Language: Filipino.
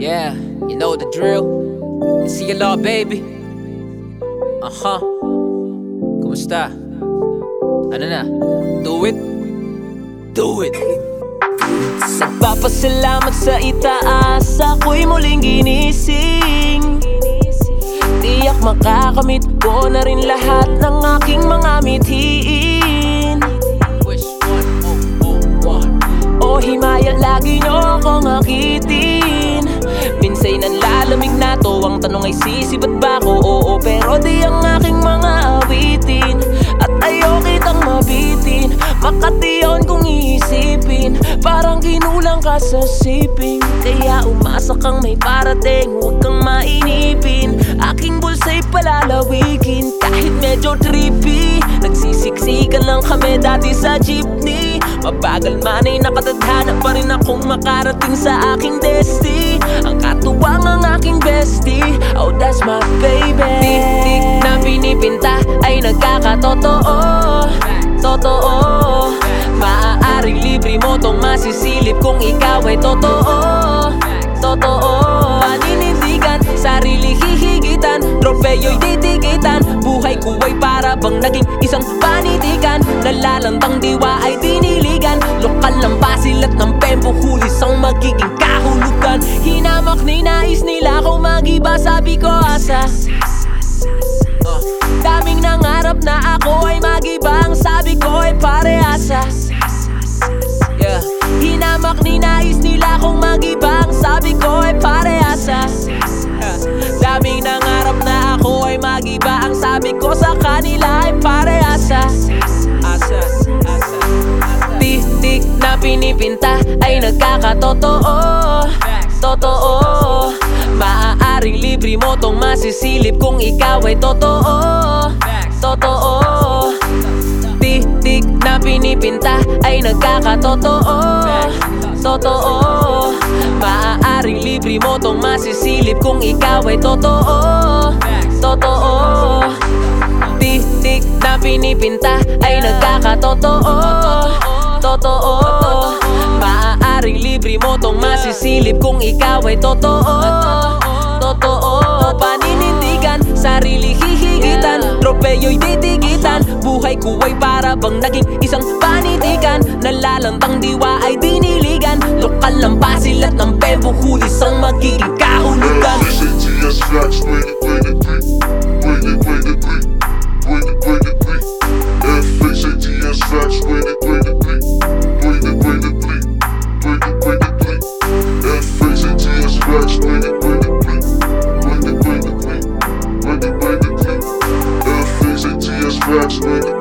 Yeah, you know the drill. See you law, baby. Uh-huh. Kumusta? Ano na? Do it? Do it! Nagpapasalamat sa itaas Ako'y muling ginising Tiyak makakamit ko na rin lahat ng aking mga mithiin Wish one, oh, oh, one. O himaya lagi nyo akong akitin Minsay nanlalamig na to. Ang tanong ay sisibat ba ko? Oo pero di ang aking mga awitin. At ayaw kitang mabitin. Makatiyon kung iisipin. Parang ginulang ka sa siping. Kaya umasa kang may parating. Huwag kang mainipin. Aking bulsa'y palalawigin Kahit medyo trippy Nagsisiksikan lang kami dati sa jeepney. Mabagal man ay nakatadhana pa rin akong makarating sa aking desti. Ang katuwang ang aking bestie. Oh that's my baby. Tik-tik na pinipinta ay nagkakatotoo. Totoo. Maaaring libre mo tong masisilip kung ikaw ay totoo. Totoo. Paninindigan, sarili hihigitan. Tropeyo'y titigitan Buhay ko ay para bang naging isang panitikan. Nalalantang diwa ay diniligan Lokal ng pasil at ng pempo Hulis ang magiging kahulugan Hinamak ni nais nila kung magiba. Sabi ko asa? Uh, Daming nangarap na ako ay magiba. Ang sabi ko ay pareasa Yeah. Hinamak ni nais nila kung mag-ibang Sabi ko ay parehasa Daming nangarap na ako ay mag-iba. Ang sabi ko sa kanila ay parehasa Asa, asa, asa. Na pinipinta ay nagkakatotoo masisilip kung ikaw ay totoo. Totoo. Tik-tik na pinipinta ay nagkakatotoo. Totoo. Maaaring libre mo tong masisilip kung ikaw ay totoo. Totoo. Tik-tik na pinipinta ay nagkakatotoo. Totoo. Maaaring libre mo tong masisilip kung ikaw ay Totoo Tropeyo'y titigitan Buhay ko ay para bang naging isang panitikan Nalalantang diwa ay diniligan Lokal ng pasil at ng pembo tracks, nigga.